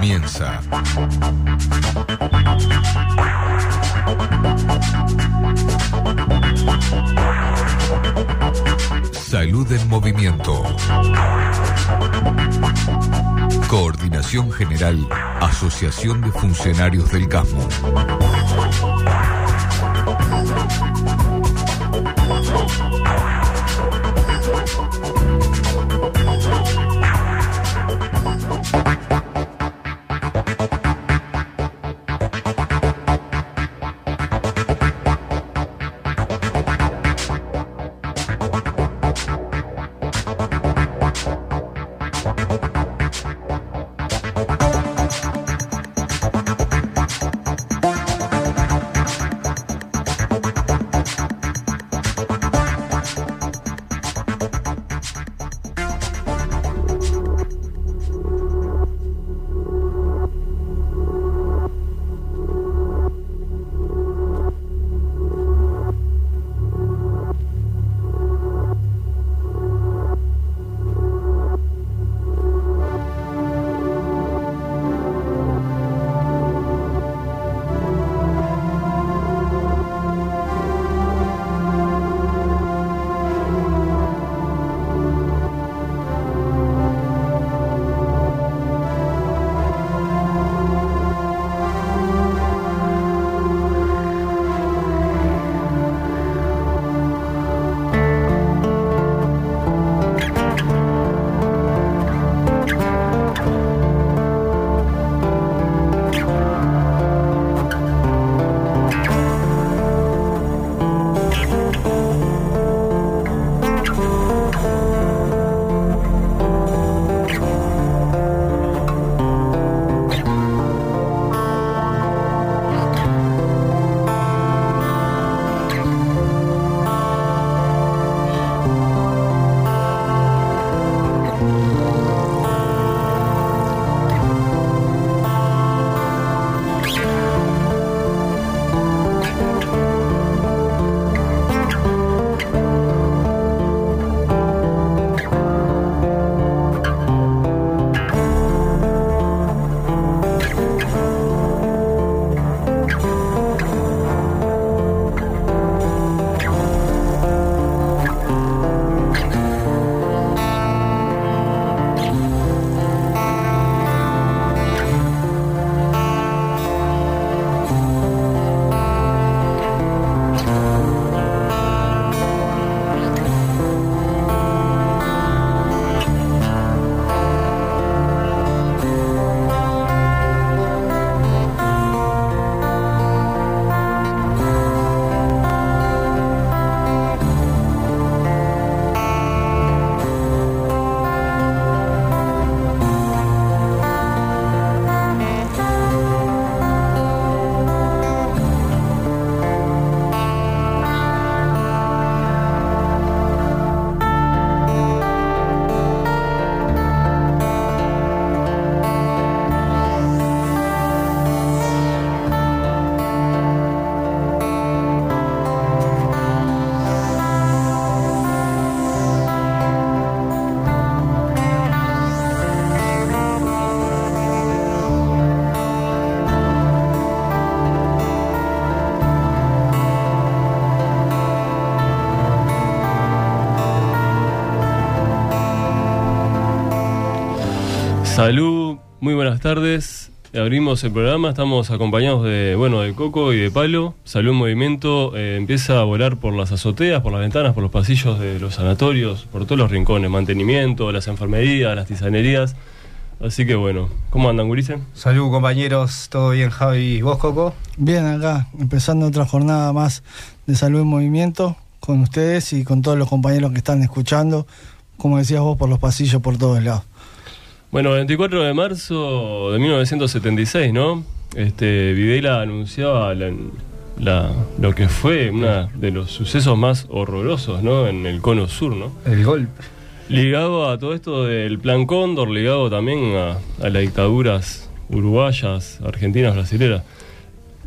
24 comienza. Salud en Movimiento. Coordinación General, Asociación de Funcionarios del CASMO. Salud, muy buenas tardes. Abrimos el programa, estamos acompañados de, bueno, de Coco y de Palo. Salud en Movimiento eh, empieza a volar por las azoteas, por las ventanas, por los pasillos de los sanatorios, por todos los rincones, mantenimiento, las enfermerías, las tisanerías. Así que bueno, ¿cómo andan, Gurice? Salud, compañeros, ¿todo bien, Javi? ¿Y vos, Coco? Bien, acá, empezando otra jornada más de Salud en Movimiento con ustedes y con todos los compañeros que están escuchando, como decías vos, por los pasillos por todos lados. Bueno, 24 de marzo de 1976, ¿no? Este, Videla anunciaba la, lo que fue uno de los sucesos más horrorosos, ¿no? En el cono sur, ¿no? El golpe. Ligado a todo esto del Plan Cóndor, ligado también a, las dictaduras uruguayas, argentinas, brasileras.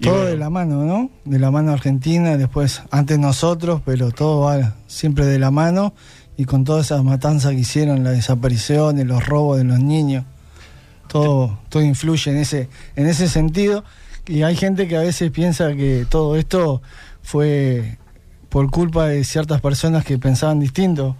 todo de la mano, ¿no? De la mano argentina, después antes nosotros, pero todo va siempre de la mano y con todas esas matanzas que hicieron, la desaparición, los robos de los niños. todo, todo influye en ese, en ese sentido. Y hay gente que a veces piensa que todo esto fue por culpa de ciertas personas que pensaban distinto.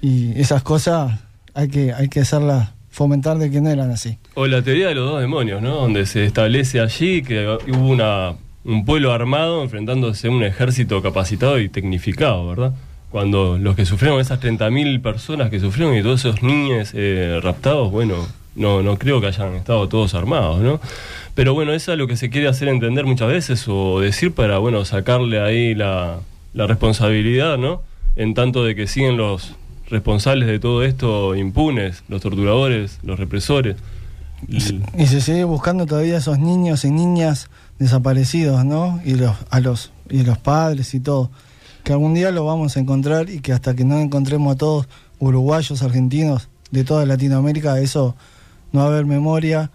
Y esas cosas hay que, hay que hacerlas fomentar de que no eran así. O la teoría de los dos demonios, ¿no? Donde se establece allí que hubo una, un pueblo armado enfrentándose a un ejército capacitado y tecnificado, ¿verdad? Cuando los que sufrieron, esas 30.000 personas que sufrieron y todos esos niños eh, raptados, bueno, no, no creo que hayan estado todos armados, ¿no? Pero bueno, eso es lo que se quiere hacer entender muchas veces o decir para, bueno, sacarle ahí la, la responsabilidad, ¿no? En tanto de que siguen los responsables de todo esto impunes, los torturadores, los represores. Y, se sigue buscando todavía esos niños y niñas desaparecidos, ¿no? Y los, a los, y los padres y todo. Que algún día lo vamos a encontrar y que hasta que no encontremos a todos uruguayos, argentinos, de toda Latinoamérica, eso no va a haber memoria,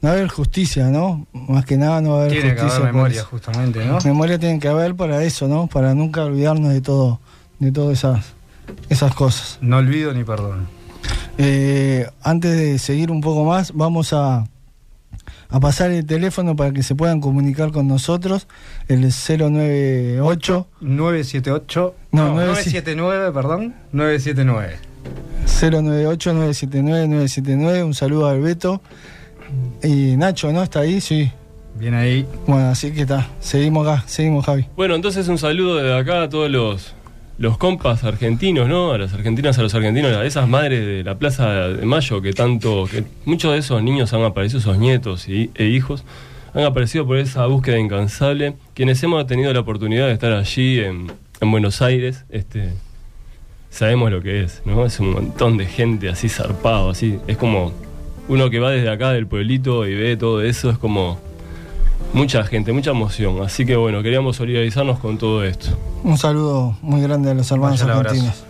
no va a haber justicia, ¿no? Más que nada no va a haber tiene justicia. Que haber memoria, justamente, ¿no? Memoria tiene que haber para eso, ¿no? Para nunca olvidarnos de todo, de todas esas esas cosas. No olvido ni perdón. Eh, antes de seguir un poco más, vamos a, a pasar el teléfono para que se puedan comunicar con nosotros, el 098 978 no, 979, perdón, 979. 098 979 979, un saludo a Alberto y Nacho, ¿no? Está ahí, sí. Bien ahí. Bueno, así que está, seguimos acá, seguimos Javi. Bueno, entonces un saludo desde acá a todos los los compas argentinos, ¿no? A las argentinas, a los argentinos, a esas madres de la Plaza de Mayo que tanto, que muchos de esos niños han aparecido, esos nietos y, e hijos, han aparecido por esa búsqueda incansable. Quienes hemos tenido la oportunidad de estar allí en, en Buenos Aires, este, sabemos lo que es, ¿no? Es un montón de gente así zarpado, así. Es como uno que va desde acá del pueblito y ve todo eso, es como mucha gente, mucha emoción. Así que bueno, queríamos solidarizarnos con todo esto. Un saludo muy grande a los hermanos argentinos.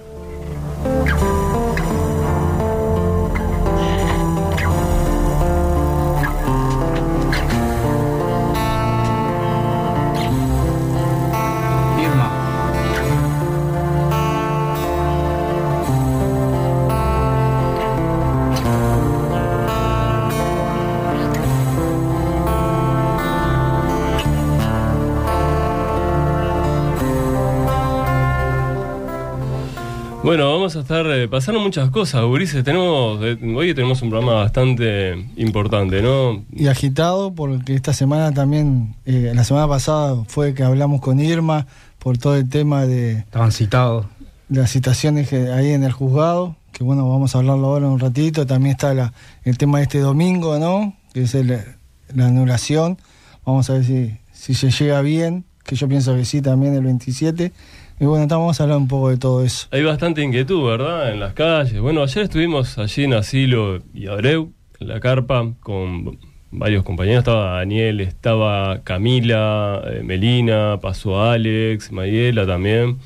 Estar eh, pasando muchas cosas, Ulises. Tenemos, eh, hoy tenemos un programa bastante importante, ¿no? Y agitado, porque esta semana también, eh, la semana pasada fue que hablamos con Irma por todo el tema de. Estaban citados. Las citaciones que ahí en el juzgado, que bueno, vamos a hablarlo ahora un ratito. También está la, el tema de este domingo, ¿no? Que es la anulación. Vamos a ver si, si se llega bien, que yo pienso que sí también el 27 y bueno, estamos a hablar un poco de todo eso. Hay bastante inquietud, ¿verdad? En las calles. Bueno, ayer estuvimos allí en Asilo y Abreu, en la carpa, con varios compañeros. Estaba Daniel, estaba Camila, eh, Melina, pasó Alex, Mayela también.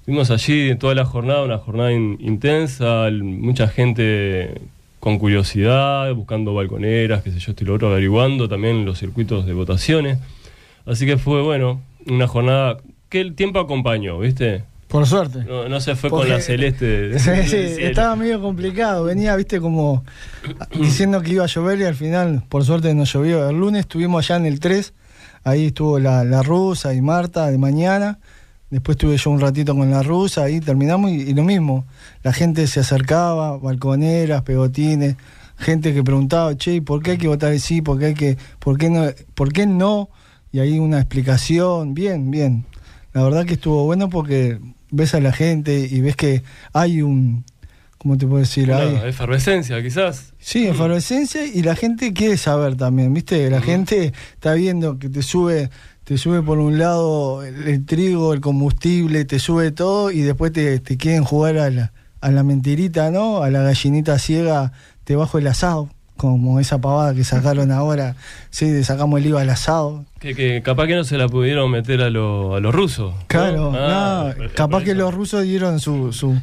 Estuvimos allí toda la jornada, una jornada intensa, mucha gente con curiosidad, buscando balconeras, qué sé yo, estoy lo otro, averiguando también los circuitos de votaciones. Así que fue, bueno, una jornada que el tiempo acompañó, ¿viste? Por suerte. No, se fue con la celeste. Sí, sí, estaba medio complicado. Venía, viste, como diciendo que iba a llover y al final, por suerte, no llovió. El lunes estuvimos allá en el 3. Ahí estuvo la, la rusa y Marta de mañana. Después estuve yo un ratito con la rusa. Ahí terminamos y, lo mismo. La gente se acercaba, balconeras, pegotines. Gente que preguntaba, che, ¿por qué hay que votar sí? ¿Por qué, hay que, por qué, no, ¿Por qué no? Y ahí una explicación. Bien, bien la verdad que estuvo bueno porque ves a la gente y ves que hay un, ¿cómo te puedo decir? hay, efervescencia, quizás. Sí, efervescencia y la gente quiere saber también, ¿viste? La gente está viendo que te sube te sube por un lado el, trigo, el combustible, te sube todo y después te, te quieren jugar a la, a la mentirita, ¿no? A la gallinita ciega te bajo el asado como esa pavada que sacaron ahora, sí, sacamos el IVA al asado. Que, capaz que no se la pudieron meter a, a los rusos. Claro, ah, capaz que los rusos dieron su, su,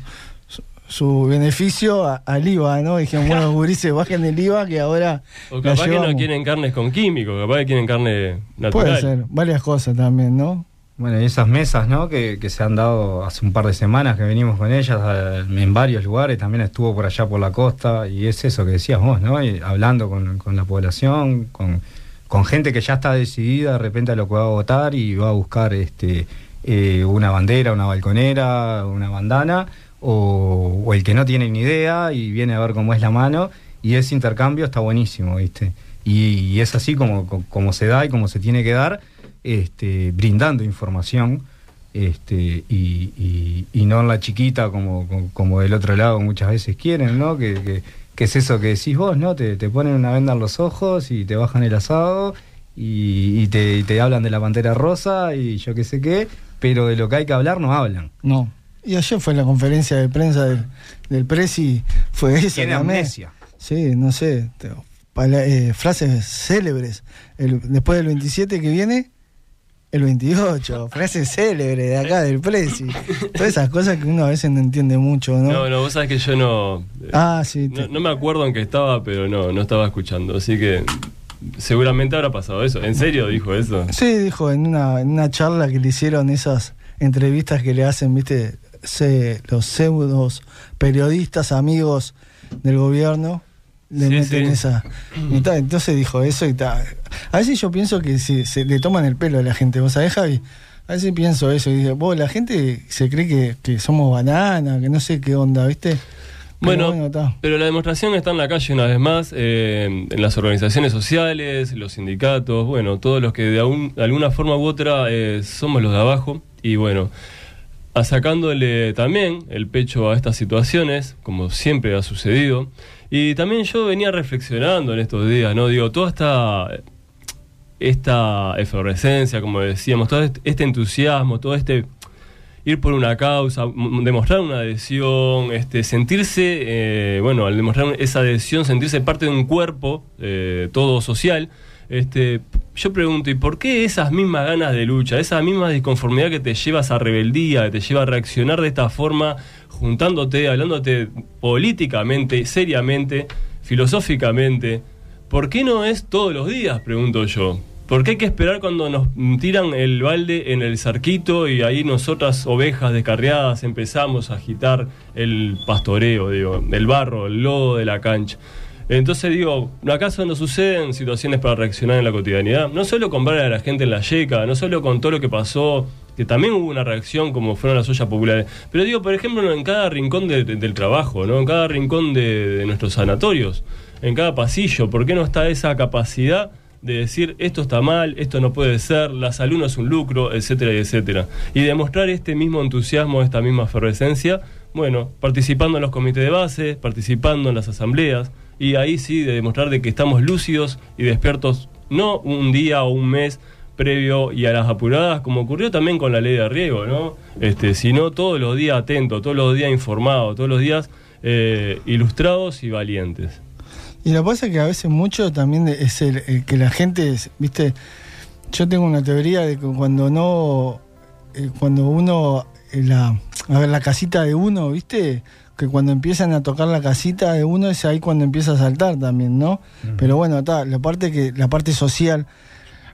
su, beneficio al IVA, ¿no? Dijeron, bueno, gurises, bajen el IVA que ahora. O capaz que no quieren carnes con químicos, capaz que quieren carne natural. Puede ser, varias cosas también, ¿no? Bueno, y esas mesas, ¿no? Que, se han dado hace un par de semanas que venimos con ellas en varios lugares, también estuvo por allá por la costa, y es eso que decías vos, ¿no? hablando con, la población, con, con, gente que ya está decidida de repente a lo que va a votar y va a buscar este eh, una bandera, una balconera, una bandana, o, el que no tiene ni idea y viene a ver cómo es la mano, y ese intercambio está buenísimo, ¿viste? Y, es así como, como, se da y como se tiene que dar, este, brindando información. Este, y, y, no en la chiquita como, como, del otro lado muchas veces quieren, ¿no? Que, que, es eso que decís vos, ¿no? Te, te, ponen una venda en los ojos y te bajan el asado y, te, te, hablan de la pantera rosa y yo qué sé qué, pero de lo que hay que hablar no hablan. No. Y ayer fue la conferencia de prensa del, del Presi, fue esa. Tiene amnesia. Sí, no sé, eh, frases célebres. después del 27 que viene, el 28, frases célebres de acá del Presi. Todas esas cosas que uno a veces no entiende mucho, ¿no? No, no, vos sabés que yo no. Ah, sí. No, me acuerdo en qué estaba, pero no, no estaba escuchando. Así que seguramente habrá pasado eso. ¿En serio dijo eso? Sí, dijo en una, en una charla que le hicieron esas entrevistas que le hacen, viste, los pseudos periodistas amigos del gobierno le meten esa entonces dijo eso y tal a veces yo pienso que se, se, le toman el pelo a la gente vos sabés Javi a veces pienso eso y digo vos la gente se cree que, que somos banana que no sé qué onda viste bueno, pero la demostración está en la calle una vez más, eh, en las organizaciones sociales, los sindicatos, bueno, todos los que de, alguna forma u otra eh, somos los de abajo. Y bueno, sacándole también el pecho a estas situaciones, como siempre ha sucedido. Y también yo venía reflexionando en estos días, ¿no? Digo, toda esta, esta como decíamos, todo este entusiasmo, todo este ir por una causa, demostrar una adhesión, este, sentirse, eh, bueno, al demostrar esa adhesión, sentirse parte de un cuerpo, eh, todo social, este, yo pregunto, ¿y por qué esas mismas ganas de lucha, esa misma disconformidad que te lleva a rebeldía, que te lleva a reaccionar de esta forma, juntándote, hablándote políticamente, seriamente, filosóficamente, ¿por qué no es todos los días? Pregunto yo. ¿Por qué hay que esperar cuando nos tiran el balde en el sarquito y ahí nosotras, ovejas descarriadas, empezamos a agitar el pastoreo, digo, el barro, el lodo de la cancha? Entonces digo, ¿acaso no suceden situaciones para reaccionar en la cotidianidad? No solo con ver a la gente en la yeca, no solo con todo lo que pasó, que también hubo una reacción como fueron las ollas populares, pero digo, por ejemplo, en cada rincón del trabajo, ¿no? en cada rincón de, nuestros sanatorios, en cada pasillo, ¿por qué no está esa capacidad de decir esto está mal, esto no puede ser, la salud no es un lucro, etcétera, etcétera? Y demostrar este mismo entusiasmo, esta misma efervescencia, bueno, participando en los comités de base, participando en las asambleas, y ahí sí de demostrar de que estamos lúcidos y despiertos no un día o un mes previo y a las apuradas, como ocurrió también con la ley de riego, ¿no? Este, sino todos los días atentos, todos los días informados, todos los días eh, ilustrados y valientes. Y lo que pasa es que a veces mucho también es el, que la gente, viste, yo tengo una teoría de que cuando no, eh, cuando uno, eh, la, a ver, la casita de uno, viste, que cuando empiezan a tocar la casita de uno es ahí cuando empieza a saltar también, ¿no? Pero bueno, está, la parte que, la parte social,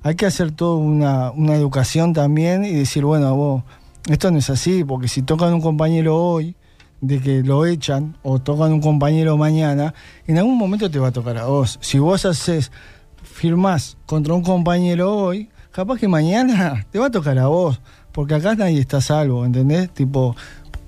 hay que hacer toda una, una educación también y decir, bueno, vos, esto no es así, porque si tocan un compañero hoy, de que lo echan, o tocan un compañero mañana, en algún momento te va a tocar a vos. Si vos haces, firmás contra un compañero hoy, capaz que mañana te va a tocar a vos, porque acá nadie está salvo, ¿entendés? Tipo,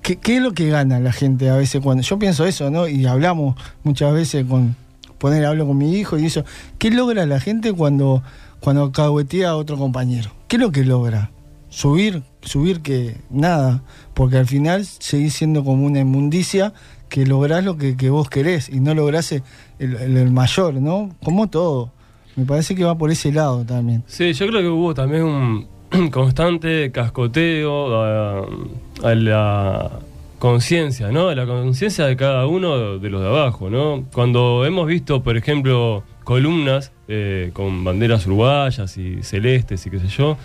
¿Qué, es lo que gana la gente a veces cuando.? Yo pienso eso, ¿no? Y hablamos muchas veces con. Poner, hablo con mi hijo y eso. ¿Qué logra la gente cuando, cuando cahuetea a otro compañero? ¿Qué es lo que logra? Subir, subir que nada. Porque al final seguís siendo como una inmundicia que lográs lo que, vos querés y no lográs el, mayor, ¿no? Como todo. Me parece que va por ese lado también. Sí, yo creo que hubo también un constante cascoteo a, la conciencia, ¿no? La conciencia de cada uno de los de abajo, ¿no? Cuando hemos visto, por ejemplo, columnas eh, con banderas uruguayas y celestes y qué sé yo,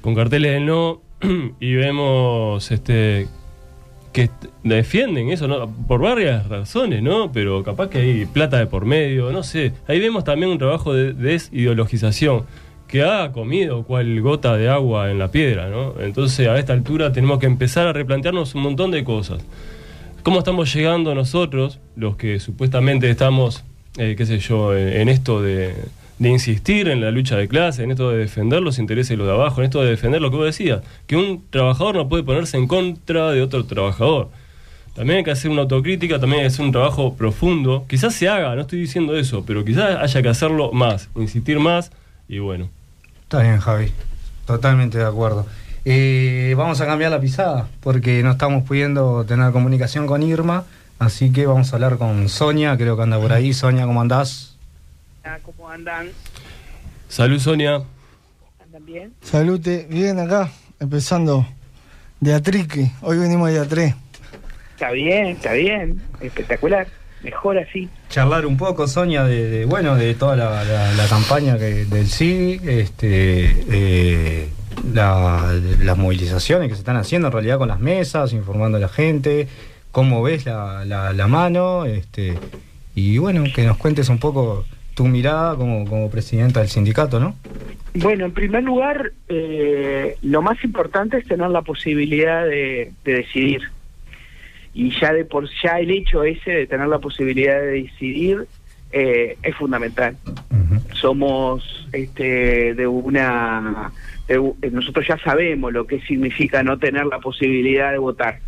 con carteles del no, y vemos este que defienden eso, ¿no? Por varias razones, ¿no? Pero capaz que hay plata de por medio, no sé. Ahí vemos también un trabajo de desideologización que ha comido cual gota de agua en la piedra, ¿no? Entonces a esta altura tenemos que empezar a replantearnos un montón de cosas. ¿Cómo estamos llegando nosotros, los que supuestamente estamos, eh, qué sé yo, en, esto de, de insistir en la lucha de clase, en esto de defender los intereses de los de abajo, en esto de defender lo que vos decías, que un trabajador no puede ponerse en contra de otro trabajador. También hay que hacer una autocrítica, también hay que hacer un trabajo profundo. Quizás se haga, no estoy diciendo eso, pero quizás haya que hacerlo más, insistir más y bueno. Está bien, Javi. Totalmente de acuerdo. Eh, vamos a cambiar la pisada porque no estamos pudiendo tener comunicación con Irma, así que vamos a hablar con Sonia, creo que anda por ahí. Sonia, ¿cómo andás? ¿Cómo andan? Salud, Sonia. ¿Andan bien? Salute, bien acá, empezando de Atrique. Hoy venimos de A3. Está bien, está bien. Espectacular. Mejor así. Charlar un poco, Sonia, de, de, bueno, de toda la, la- la campaña que, del sí, este, eh, la- las movilizaciones que se están haciendo en realidad con las mesas, informando a la gente, cómo ves la, la- la mano, este, y bueno, que nos cuentes un poco tu mirada como, como presidenta del sindicato, ¿no? Bueno, en primer lugar, eh, lo más importante es tener la posibilidad de, de decidir. Y ya de por ya el hecho ese de tener la posibilidad de decidir eh, es fundamental. Somos este de una de eh, nosotros ya sabemos lo que significa no tener la posibilidad de votar.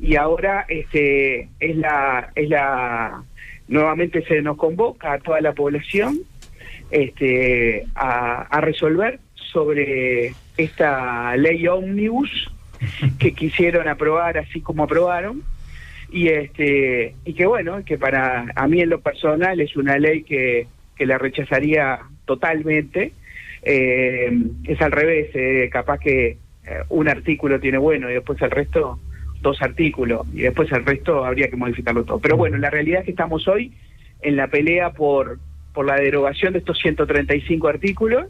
Y ahora este es la es la nuevamente se nos convoca a toda la población este a, a resolver sobre esta ley ómnibus que quisieron aprobar así como aprobaron y este y que bueno que para a mí en lo personal es una ley que, que la rechazaría totalmente. Eh, es al revés eh, capaz que eh, un artículo tiene bueno y después el resto dos artículos y después el resto habría que modificarlo todo. Pero bueno la realidad es que estamos hoy en la pelea por por la derogación de estos 135 artículos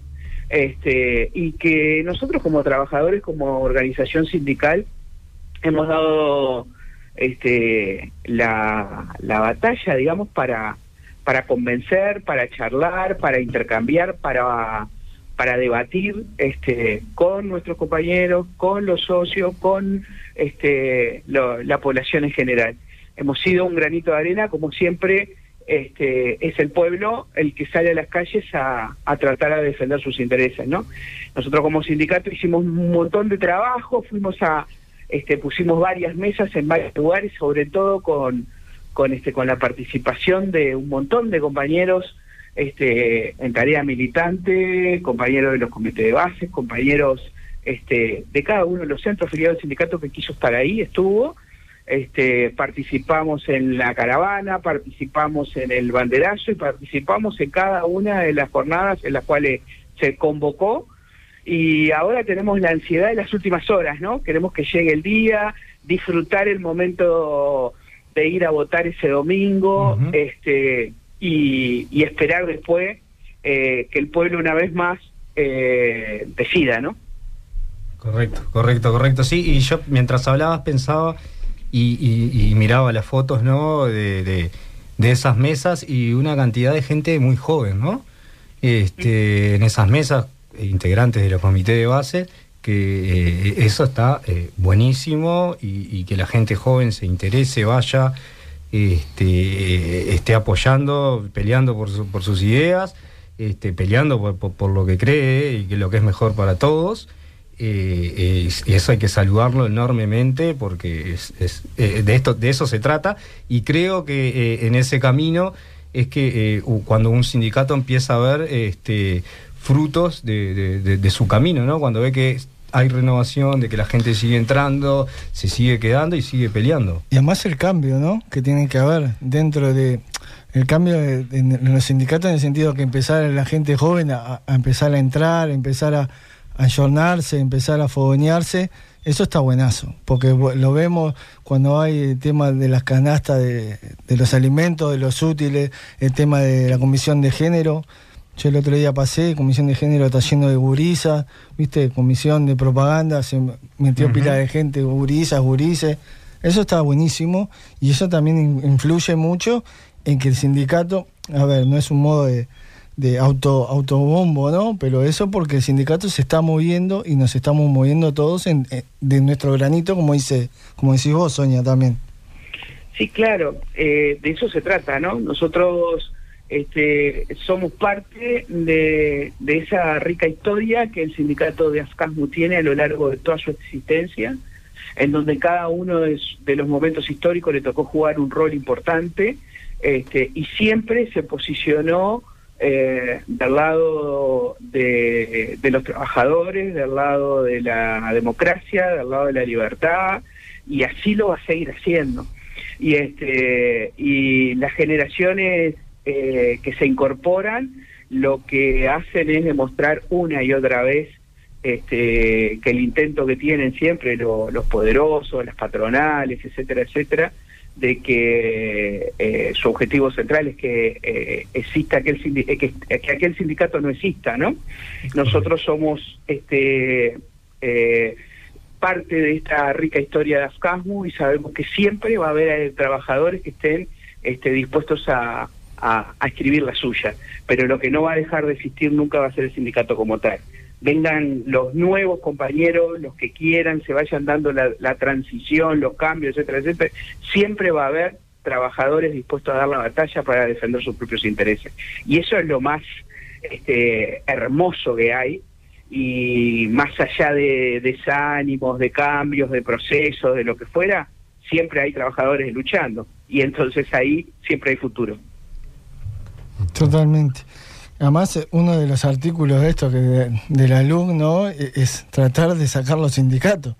este y que nosotros como trabajadores como organización sindical hemos dado este la, la batalla digamos para para convencer para charlar para intercambiar para para debatir este con nuestros compañeros con los socios con este la población en general. Hemos sido un granito de arena como siempre este es el pueblo el que sale a las calles a, a tratar de defender sus intereses no nosotros como sindicato hicimos un montón de trabajo fuimos a este, pusimos varias mesas en varios lugares, sobre todo con, con, este, con la participación de un montón de compañeros este, en tarea militante, compañeros de los comités de base, compañeros este, de cada uno de los centros afiliados del sindicato que quiso estar ahí, estuvo. Este, participamos en la caravana, participamos en el banderazo y participamos en cada una de las jornadas en las cuales se convocó y ahora tenemos la ansiedad de las últimas horas, ¿no? Queremos que llegue el día, disfrutar el momento de ir a votar ese domingo, este y, y esperar después eh, que el pueblo una vez más eh, decida, ¿no? Correcto, correcto, correcto. Sí, y yo mientras hablabas pensaba y, y- y miraba las fotos, ¿no? De, de- de esas mesas y una cantidad de gente muy joven, ¿no? Este, en esas mesas, integrantes de la comité de base, que eh, eso está eh, buenísimo y, que la gente joven se interese, vaya, este, eh, esté apoyando, peleando por, su- por sus ideas, este, peleando por, por- lo que cree y que lo que es mejor para todos. Y eso hay que saludarlo enormemente porque es, de esto de eso se trata y creo que en ese camino es que cuando un sindicato empieza a ver este frutos de, su camino no cuando ve que hay renovación de que la gente sigue entrando se sigue quedando y sigue peleando Y además el cambio, ¿no? Que tiene que haber dentro de el cambio en los sindicatos en el sentido que empezar la gente joven a, empezar a entrar, empezar a, a ayornarse, empezar a fogonearse, eso está buenazo, porque lo vemos cuando hay el tema de las canastas de los alimentos, de los útiles, el tema de la comisión de género. Yo el otro día pasé, comisión de género está lleno de gurisas, viste, comisión de propaganda, se metió pila de gente, gurisas, gurises. Eso está buenísimo y eso también in- influye mucho en que el sindicato, a ver, no es un modo de, de auto autobombo, ¿no? Pero eso porque el sindicato se está moviendo y nos estamos moviendo todos en, eh, de nuestro granito, como dice, como decís vos, Sonia, también. Sí, claro, eh, de eso se trata, ¿no? Nosotros este, somos parte de, esa rica historia que el sindicato de ASCASMU tiene a lo largo de toda su existencia, en donde cada uno de, de los momentos históricos le tocó jugar un rol importante este, y siempre se posicionó eh, del lado de, de, los trabajadores, del lado de la democracia, del lado de la libertad, y así lo va a seguir haciendo. Y, este, y las generaciones eh, que se incorporan lo que hacen es demostrar una y otra vez este, que el intento que tienen siempre lo, los poderosos, las patronales, etcétera, etcétera, de que eh, su objetivo central es que eh, exista aquel eh, que, que, aquel sindicato no exista, ¿no? Nosotros somos este parte de esta rica historia de Afcasmu y sabemos que siempre va a haber trabajadores que estén este, dispuestos a, a, escribir la suya, pero lo que no va a dejar de existir nunca va a ser el sindicato como tal. Vengan los nuevos compañeros, los que quieran, se vayan dando la, la, transición, los cambios, etcétera, etcétera, siempre va a haber trabajadores dispuestos a dar la batalla para defender sus propios intereses. Y eso es lo más este, hermoso que hay, y más allá de desánimos, de cambios, de procesos, de lo que fuera, siempre hay trabajadores luchando, y entonces ahí siempre hay futuro. Totalmente. Además, uno de los artículos de esto que de, de la LUC, ¿no? E, es tratar de sacar los sindicatos.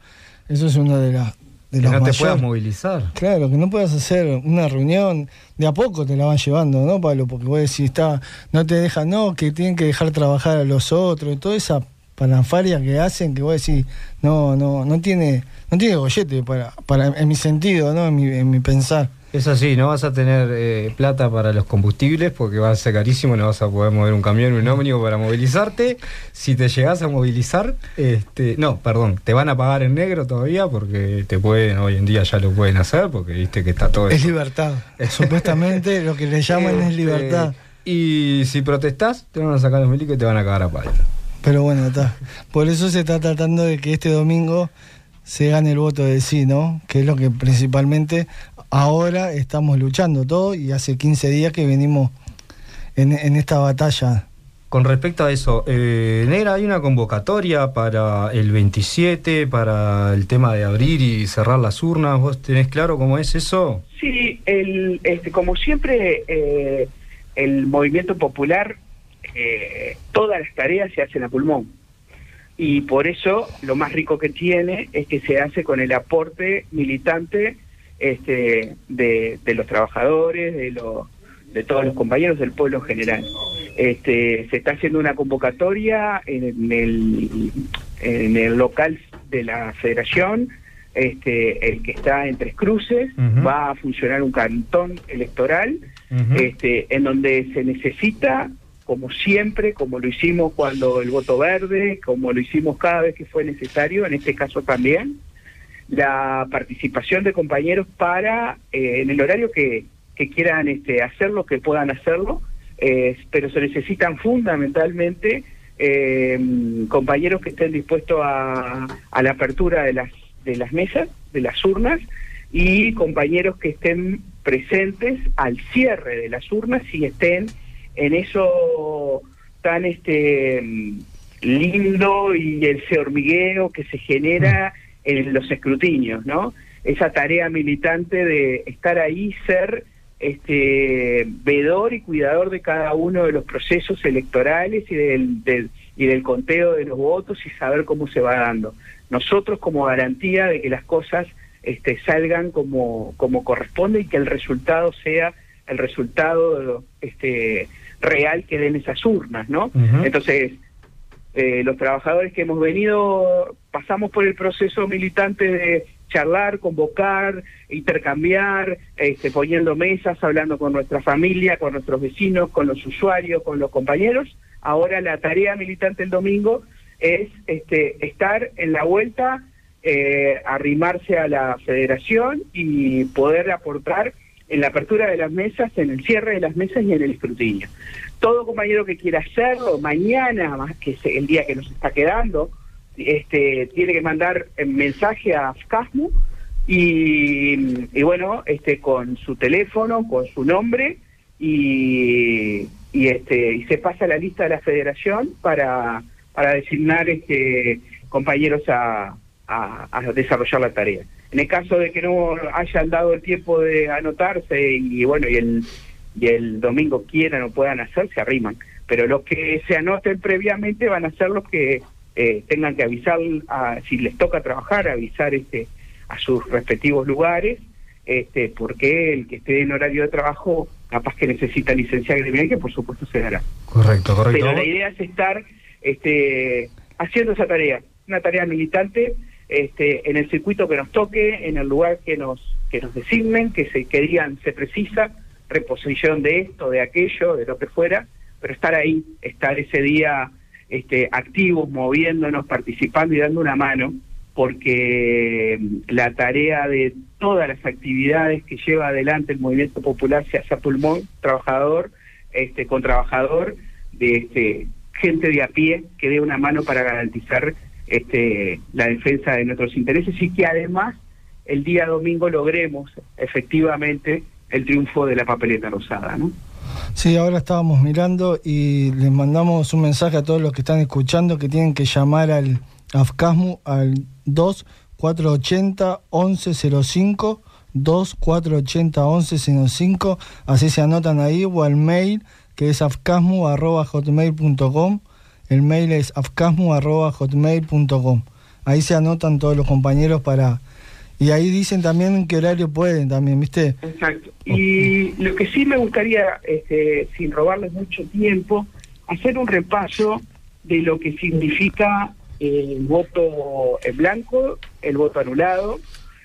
Eso es uno de, la, de que los no te puedas movilizar. Claro, que no puedas hacer una reunión, de a poco te la van llevando, ¿no, Pablo? Porque vos decís, está, no te dejan, no, que tienen que dejar trabajar a los otros, y toda esa pananfaria que hacen, que vos decís, no, no, no tiene, no tiene gollete para, para, en mi sentido, ¿no? En mi, en mi pensar. Es así, no vas a tener eh, plata para los combustibles porque va a ser carísimo, no vas a poder mover un camión, un ómnibus para movilizarte. Si te llegas a movilizar, este, no, perdón, te van a pagar en negro todavía porque te pueden, hoy en día ya lo pueden hacer porque viste que está todo Es eso. libertad. Supuestamente lo que le llaman es Este, libertad. Y si protestás, te van a sacar los milicos y te van a cagar a palo. Pero bueno, está. Por eso se está tratando de que este domingo se gane el voto de sí, ¿no? Que es lo que principalmente ahora estamos luchando todo y hace 15 días que venimos en, en esta batalla. Con respecto a eso, eh, Negra, hay una convocatoria para el 27, para el tema de abrir y cerrar las urnas. ¿Vos tenés claro cómo es eso? Sí, el, este, como siempre, eh, el movimiento popular, eh, todas las tareas se hacen a pulmón. Y por eso lo más rico que tiene es que se hace con el aporte militante este, de, de los trabajadores, de, los, de todos los compañeros del pueblo en general. Este, se está haciendo una convocatoria en el, en el local de la federación, este, el que está en Tres Cruces, uh -huh. va a funcionar un cantón electoral, uh -huh. este, en donde se necesita, como siempre, como lo hicimos cuando el voto verde, como lo hicimos cada vez que fue necesario, en este caso también, la participación de compañeros para, eh, en el horario que, que quieran este, hacerlo, que puedan hacerlo, eh, pero se necesitan fundamentalmente eh, compañeros que estén dispuestos a, a la apertura de las de las mesas, de las urnas, y compañeros que estén presentes al cierre de las urnas y estén en eso tan este lindo y ese hormigueo que se genera en los escrutinios, ¿no? Esa tarea militante de estar ahí, ser este vedor y cuidador de cada uno de los procesos electorales y del, del, y del conteo de los votos y saber cómo se va dando. Nosotros como garantía de que las cosas este, salgan como, como corresponde y que el resultado sea el resultado este, real que den esas urnas, ¿no? Uh -huh. Entonces, eh, los trabajadores que hemos venido, pasamos por el proceso militante de charlar, convocar, intercambiar, este, poniendo mesas, hablando con nuestra familia, con nuestros vecinos, con los usuarios, con los compañeros. Ahora la tarea militante el domingo es este, estar en la vuelta, eh, arrimarse a la federación y poder aportar en la apertura de las mesas, en el cierre de las mesas y en el escrutinio. Todo compañero que quiera hacerlo mañana, más que el día que nos está quedando, este, tiene que mandar mensaje a FCASMU y, y, bueno, este, con su teléfono, con su nombre y, este, y se pasa la lista de la federación para, designar este, compañeros a, desarrollar la tarea. En el caso de que no hayan dado el tiempo de anotarse y bueno, y el, y el domingo quieran o puedan hacer, se arriman. Pero los que se anoten previamente van a ser los que eh, tengan que avisar, a, si les toca trabajar, avisar este a sus respectivos lugares, este porque el que esté en horario de trabajo capaz que necesita licencia gremial, que por supuesto se dará. Correcto, correcto. Pero la idea es estar este, haciendo esa tarea, una tarea militante este, en el circuito que nos toque, en el lugar que nos que nos designen, que se que digan se precisa reposición de esto, de aquello, de lo que fuera, pero estar ahí, estar ese día este, activos, moviéndonos, participando y dando una mano, porque mm, la tarea de todas las actividades que lleva adelante el movimiento popular se hace pulmón, trabajador, este, con de este, gente de a pie que dé una mano para garantizar este, la defensa de nuestros intereses y que además el día domingo logremos efectivamente el triunfo de la papeleta rosada, ¿no? Sí, ahora estábamos mirando y les mandamos un mensaje a todos los que están escuchando que tienen que llamar al AFCASMU al 2480 1105 2480 1105 así se anotan ahí o al mail que es afcasmu.hotmail.com el mail es afcasmu.hotmail.com. Ahí se anotan todos los compañeros para... Y ahí dicen también en qué horario pueden también, ¿viste? Exacto. Y lo que sí me gustaría, este, sin robarles mucho tiempo, hacer un repaso de lo que significa el voto en blanco, el voto anulado.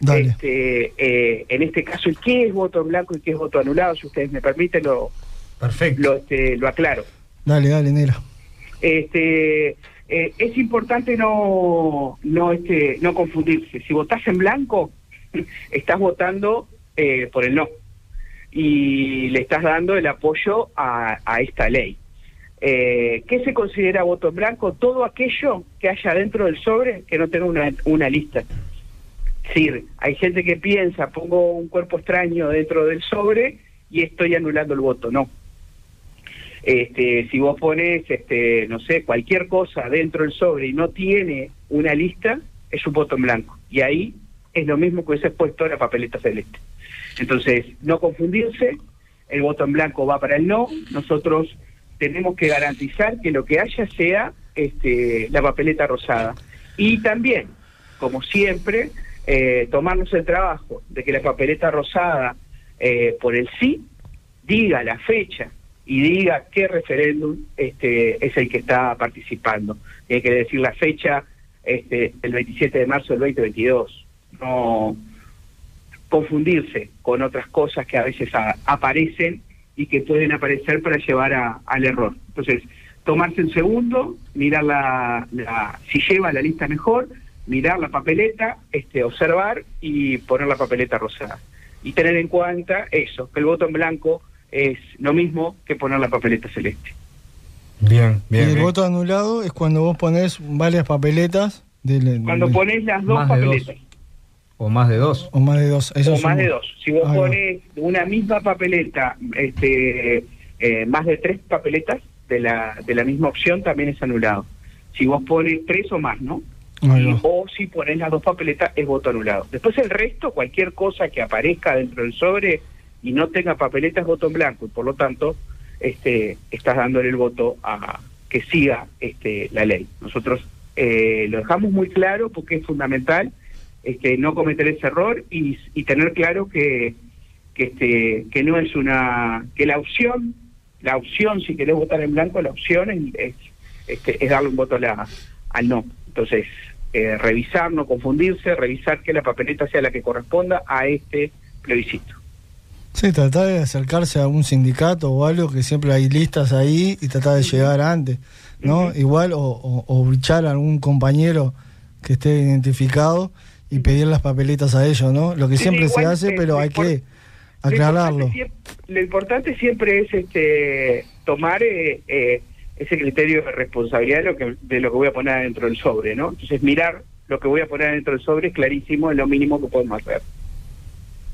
Este, eh, en este caso, ¿qué es voto en blanco y qué es voto anulado? Si ustedes me permiten, lo, Perfecto. lo, este, lo aclaro. Dale, dale, Nera. Este, eh, es importante no, no, este, no confundirse. Si votás en blanco, estás votando eh, por el no y le estás dando el apoyo a, esta ley. Eh, ¿Qué se considera voto en blanco? Todo aquello que haya dentro del sobre que no tenga una, una lista. Es hay gente que piensa, pongo un cuerpo extraño dentro del sobre y estoy anulando el voto. No, este, si vos pones, este, no sé, cualquier cosa dentro del sobre y no tiene una lista, es un voto en blanco. Y ahí es lo mismo que hubiese puesto la papeleta celeste. Entonces, no confundirse, el voto en blanco va para el no, nosotros tenemos que garantizar que lo que haya sea este, la papeleta rosada. Y también, como siempre, eh, tomarnos el trabajo de que la papeleta rosada eh, por el sí diga la fecha y diga qué referéndum este, es el que está participando. Tiene que decir la fecha este, el 27 de marzo del 2022. No confundirse con otras cosas que a veces aparecen y que pueden aparecer para llevar al error. Entonces, tomarse un segundo, mirar la, la, si lleva la lista mejor, mirar la papeleta, este, observar y poner la papeleta rosada. Y tener en cuenta eso, que el voto en blanco es lo mismo que poner la papeleta celeste. Bien, bien. Y el voto anulado es cuando vos pones varias papeletas. De, cuando pones las dos papeletas. O más de dos. O más de dos. o más de dos. Si vos pones una misma papeleta, este, eh, más de tres papeletas de la, de la misma opción, también es anulado. Si vos pones tres o más, ¿no? o si pones las dos papeletas, es voto anulado. Después el resto, cualquier cosa que aparezca dentro del sobre, y no tenga papeletas voto en blanco y por lo tanto este estás dándole el voto a que siga este la ley. Nosotros eh, lo dejamos muy claro porque es fundamental este no cometer ese error y, y tener claro que que este que no es una que la opción la opción si querés votar en blanco la opción es, este, es darle un voto la, al no. Entonces eh, revisar no confundirse revisar que la papeleta sea la que corresponda a este plebiscito Sí, tratar de acercarse a un sindicato o algo que siempre hay listas ahí y tratar de llegar antes, ¿no? Igual o, o, a algún compañero que esté identificado y pedir las papeletas a ellos, ¿no? Lo que siempre se hace, pero hay que aclararlo. Lo importante, siempre, lo importante siempre es este tomar eh, eh, ese criterio de responsabilidad de lo, que, de lo que voy a poner dentro del sobre, ¿no? Entonces mirar lo que voy a poner dentro del sobre es clarísimo, es lo mínimo que podemos hacer.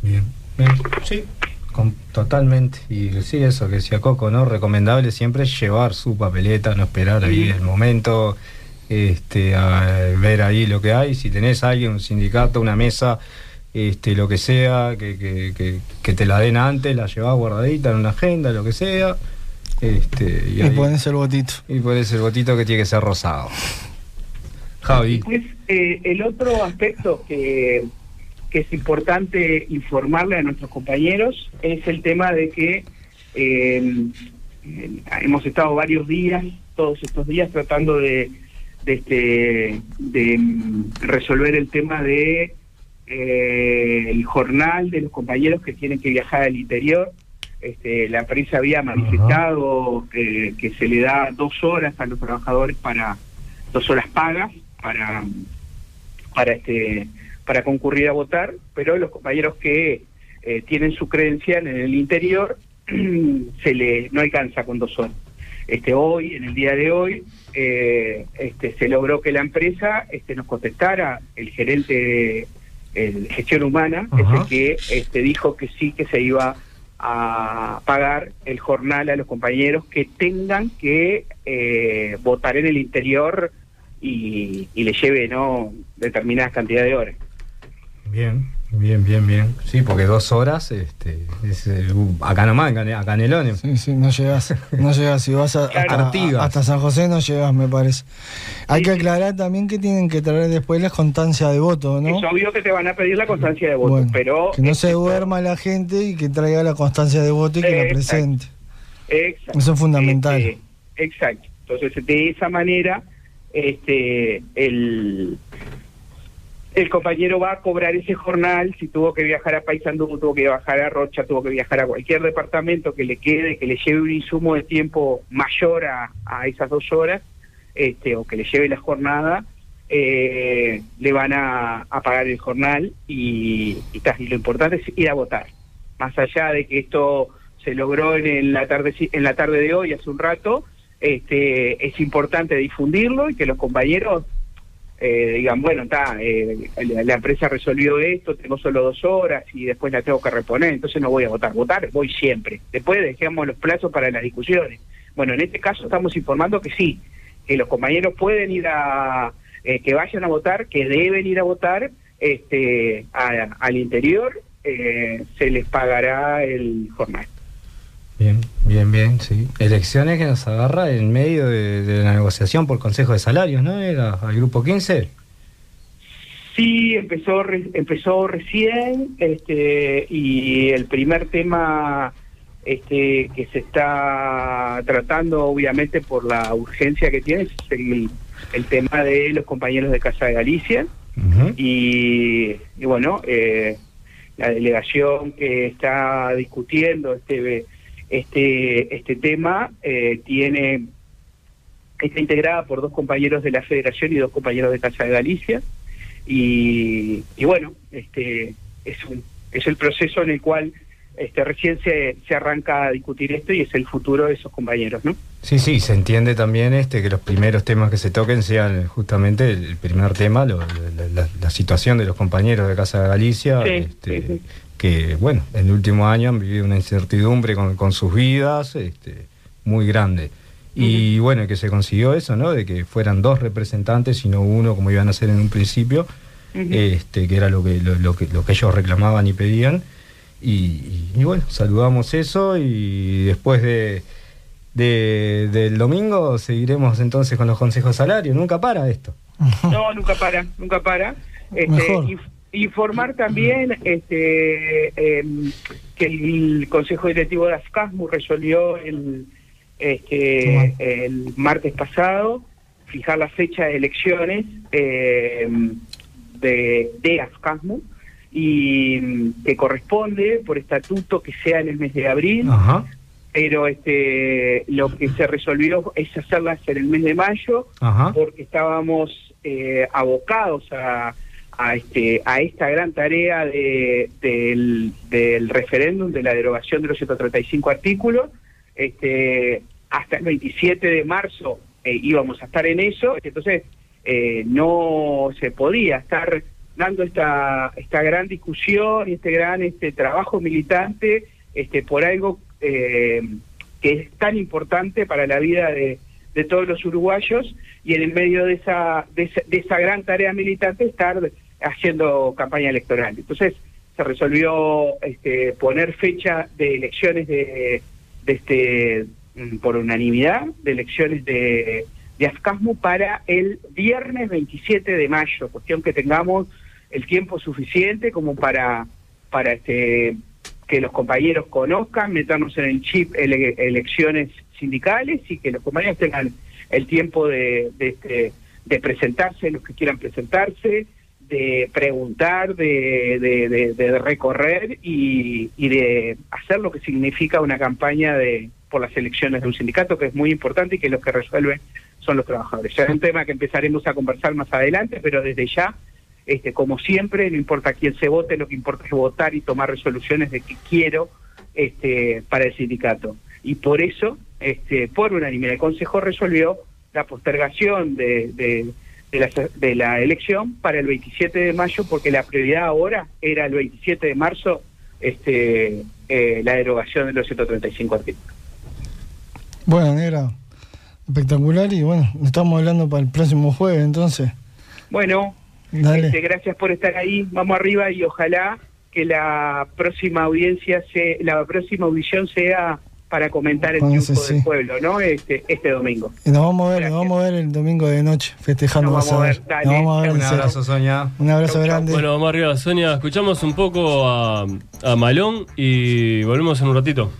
Bien, bien. Sí, con- totalmente. Y sí, eso que decía Coco, ¿no? Recomendable siempre llevar su papeleta, no esperar ahí el momento, este, a ver ahí lo que hay. Si tenés alguien, un sindicato, una mesa, este, lo que sea, que, que, que, que te la den antes, la llevás guardadita en una agenda, lo que sea. Este, y, Y ahí- pones el botito. y pones el botito que tiene que ser rosado. Javi. Eh, el otro aspecto que, que es importante informarle a nuestros compañeros es el tema de que eh, eh, hemos estado varios días, todos estos días, tratando de, de, este, de mm, resolver el tema de eh, el jornal de los compañeros que tienen que viajar al interior. Este, la prensa había manifestado eh, que se le da dos horas a los trabajadores para dos horas pagas para para este para concurrir a votar, pero los compañeros que eh, tienen su credencial en el interior se le no alcanza con dos horas. Este hoy, en el día de hoy, eh, este se logró que la empresa este nos contestara el gerente el gestión humana, es Ajá. el que este dijo que sí que se iba a pagar el jornal a los compañeros que tengan que eh, votar en el interior y, y le lleve no determinadas cantidad de horas. Bien, bien, bien, bien. Sí, porque dos horas, este, es, eh, uh, acá nomás, a Canelones. Sí, sí, no llegas. No llegas. Si vas a, Claro. hasta, San José, no llegas, me parece. Hay Sí, que aclarar también que tienen que traer después la constancia de voto, ¿no? Es obvio que te van a pedir la constancia de voto, Bueno, pero... que no se duerma la gente y que traiga la constancia de voto y que la presente. Exacto. Eso es fundamental. Este, exacto. Entonces, de esa manera, este, el, el compañero va a cobrar ese jornal, si tuvo que viajar a Paysandú, tuvo que viajar a Rocha, tuvo que viajar a cualquier departamento que le quede, que le lleve un insumo de tiempo mayor a, a esas dos horas, este, o que le lleve la jornada, eh, le van a, pagar el jornal y, y, lo importante es ir a votar. Más allá de que esto se logró en, el- la tarde en la tarde de hoy, hace un rato, este, es importante difundirlo y que los compañeros eh, digan, bueno, está, eh, la, empresa resolvió esto, tengo solo dos horas y después la tengo que reponer, entonces no voy a votar. Votar voy siempre. Después dejamos los plazos para las discusiones. Bueno, en este caso estamos informando que sí, que los compañeros pueden ir a, eh, que vayan a votar, que deben ir a votar este, al interior, eh, se les pagará el jornal. Bien, bien, bien, sí. Elecciones que nos agarra en medio de, de la negociación por Consejo de Salarios, ¿no? Era al Grupo 15. Sí, empezó re- empezó recién este y el primer tema este que se está tratando obviamente por la urgencia que tiene es el, el tema de los compañeros de Casa de Galicia y, y bueno eh, la delegación que está discutiendo este este este tema eh, tiene está integrada por dos compañeros de la Federación y dos compañeros de Casa de Galicia y, y bueno este es un es el proceso en el cual este recién se, se arranca a discutir esto y es el futuro de esos compañeros no Sí, sí, se entiende también este que los primeros temas que se toquen sean justamente el, primer tema, lo- la, la- la situación de los compañeros de Casa de Galicia, Sí, este, sí, sí. Que bueno, en el último año han vivido una incertidumbre con, con sus vidas este, muy grande. Y bueno, que se consiguió eso, ¿no? De que fueran dos representantes y no uno como iban a ser en un principio, este, que era lo que, lo, lo que, lo que ellos reclamaban y pedían. Y, y- y bueno, saludamos eso y después de, de- del domingo seguiremos entonces con los consejos salarios. Nunca para esto. No, nunca para, nunca para. Este, Mejor. Informar también este, em, que el Consejo Directivo de AFCASMU resolvió el, este, el martes pasado fijar la fecha de elecciones em, de, de AFCASMU y em, que corresponde por estatuto que sea en el mes de abril Ajá, pero este lo que se resolvió es hacerlas en el mes de mayo ajá. porque estábamos eh, abocados a, a, este, a esta gran tarea de, del, referéndum, de la derogación de los 135 artículos. Este, hasta el 27 de marzo eh, íbamos a estar en eso, entonces eh, no se podía estar dando esta, esta gran discusión y este gran este trabajo militante este, por algo eh, que es tan importante para la vida de, de todos los uruguayos y en el medio de esa, de esa, de esa gran tarea militante estar haciendo campaña electoral. Entonces se resolvió este, poner fecha de elecciones de, de este mm, por unanimidad de elecciones de, de AFCASMU para el viernes 27 de mayo, cuestión que tengamos el tiempo suficiente como para para este que los compañeros conozcan, meternos en el chip ele elecciones sindicales y que los compañeros tengan el tiempo de, de, este, de presentarse, los que quieran presentarse, de preguntar, de, de, de recorrer y, y, de hacer lo que significa una campaña de por las elecciones de un sindicato, que es muy importante y que los que resuelven son los trabajadores. Ya es un tema que empezaremos a conversar más adelante, pero desde ya, este, como siempre, no importa quién se vote, lo que importa es votar y tomar resoluciones de qué quiero este, para el sindicato. Y por eso, este, por unanimidad, el Consejo resolvió la postergación de, de de la, de la elección para el 27 de mayo, porque la prioridad ahora era el 27 de marzo este, eh, la derogación de los 135 artículos. Bueno, negra, espectacular y bueno, estamos hablando para el próximo jueves entonces. Bueno, este, gracias por estar ahí, vamos arriba y ojalá que la próxima audiencia, se, la próxima audición sea para comentar el triunfo sí. del pueblo, ¿no? Este, este domingo. Y nos vamos a ver, Gracias. nos vamos a ver el domingo de noche, festejando. Nos vamos a ver, dale. Nos vamos a ver Un abrazo, Sonia. Un abrazo chau, grande. Bueno, vamos arriba, Sonia. Escuchamos un poco a, a Malón y volvemos en un ratito.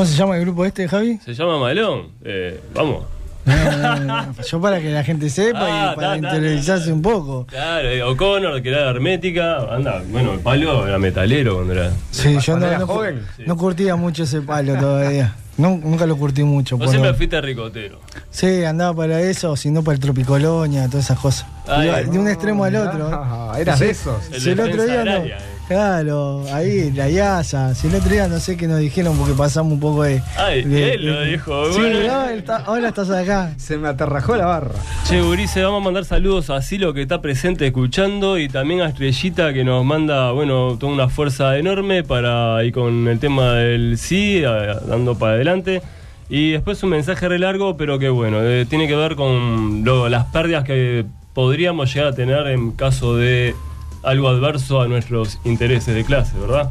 ¿Cómo se llama el grupo este, Javi? Se llama Malón. Eh, vamos. No, no, no, yo para que la gente sepa Ah, y para ta, ta, interiorizarse ta. un poco. Claro, eh, O'Connor, que era hermética. Anda, bueno, el palo era metalero cuando era. Sí, yo no, era no, joven. no curtía mucho ese palo todavía. No, nunca lo curtí mucho. Vos siempre fuiste ricotero. Sí, andaba para eso, si no para el Tropicolonia, todas esas cosas. Ay, de un extremo al otro. ¿eh? Ah, eras Sí. de esos. El Si el otro día no, agraria, eh. Claro, ahí, la IASA. Si el otro día no sé qué nos dijeron porque pasamos un poco de. Ay, de- él lo dijo, Sí, bueno. no, él está- ahora estás acá. Se me aterrajó la barra. Che, Urice, vamos a mandar saludos a Silo que está presente escuchando y también a Estrellita que nos manda, bueno, toda una fuerza enorme para ir con el tema del sí, a- dando para adelante. Y después un mensaje re largo, pero que bueno, eh, tiene que ver con lo- las pérdidas que podríamos llegar a tener en caso de algo adverso a nuestros intereses de clase, ¿verdad?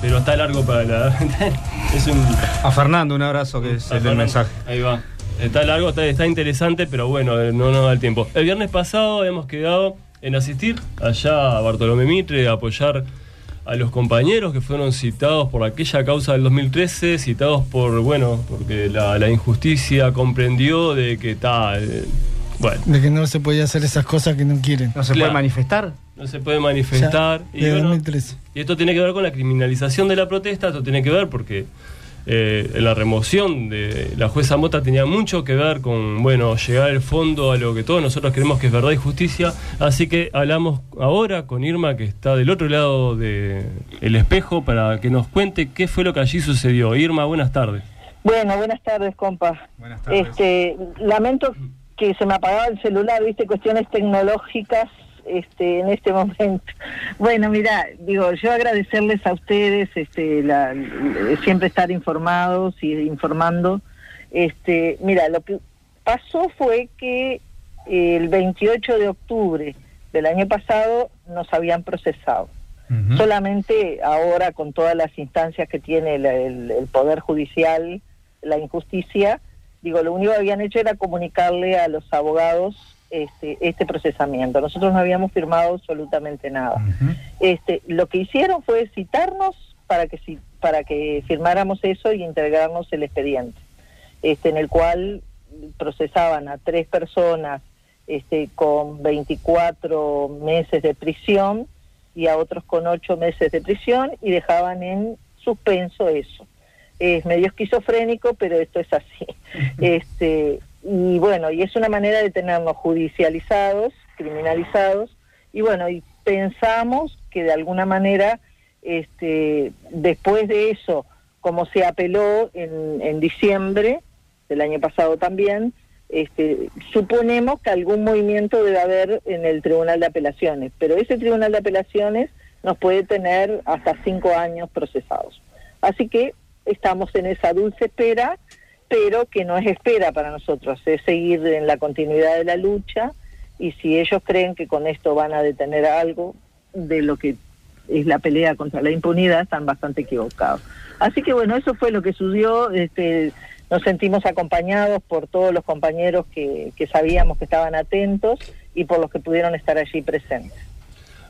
Pero está largo para la... es un... A Fernando, un abrazo que es el del mensaje. Ahí va. Está largo, está, está interesante, pero bueno, no nos da el tiempo. El viernes pasado hemos quedado en asistir allá a Bartolomé Mitre, a apoyar a los compañeros que fueron citados por aquella causa del 2013, citados por, bueno, porque la, la injusticia comprendió de que está, eh, bueno, De que no se podía hacer esas cosas que no quieren. ¿No se Claro. puede manifestar? No se puede manifestar. Ya, y, de bueno, 2013. y esto tiene que ver con la criminalización de la protesta, esto tiene que ver porque eh, la remoción de la jueza Mota tenía mucho que ver con, bueno, llegar al fondo a lo que todos nosotros creemos que es verdad y justicia. Así que hablamos ahora con Irma, que está del otro lado del el espejo, para que nos cuente qué fue lo que allí sucedió. Irma, buenas tardes. Bueno, buenas tardes, compa. Buenas tardes. Este, lamento que se me apagaba el celular, viste, cuestiones tecnológicas este, en este momento. Bueno, mira, digo, yo agradecerles a ustedes este, la, siempre estar informados y informando. Este, mira, lo que pasó fue que el 28 de octubre del año pasado nos habían procesado. Solamente ahora, con todas las instancias que tiene el, el- el Poder Judicial, la injusticia, digo, lo único que habían hecho era comunicarle a los abogados este, este procesamiento. Nosotros no habíamos firmado absolutamente nada. Este, lo que hicieron fue citarnos para que si- para que firmáramos eso y entregarnos el expediente, este, en el cual procesaban a tres personas este, con 24 meses de prisión y a otros con 8 meses de prisión y dejaban en suspenso eso. Es medio esquizofrénico, pero esto es así. este, y bueno, y es una manera de tenernos judicializados, criminalizados, y bueno, y pensamos que de alguna manera, este, después de eso, como se apeló en, en diciembre del año pasado también, este, suponemos que algún movimiento debe haber en el Tribunal de Apelaciones, pero ese Tribunal de Apelaciones nos puede tener hasta cinco años procesados. Así que estamos en esa dulce espera, pero que no es espera para nosotros, es seguir en la continuidad de la lucha y si ellos creen que con esto van a detener algo de lo que es la pelea contra la impunidad, están bastante equivocados. Así que bueno, eso fue lo que sucedió. Este, nos sentimos acompañados por todos los compañeros que, que sabíamos que estaban atentos y por los que pudieron estar allí presentes.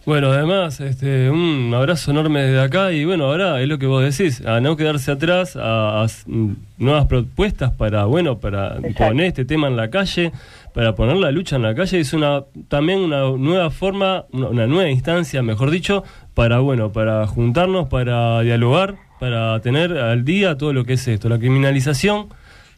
Bueno, además, este, un abrazo enorme desde acá y bueno, ahora es lo que vos decís, a no quedarse atrás, a, mm, nuevas propuestas para, bueno, para Exacto. poner este tema en la calle, para poner la lucha en la calle, es una también una nueva forma, una, una nueva instancia, mejor dicho, para, bueno, para juntarnos, para dialogar, para tener al día todo lo que es esto, la criminalización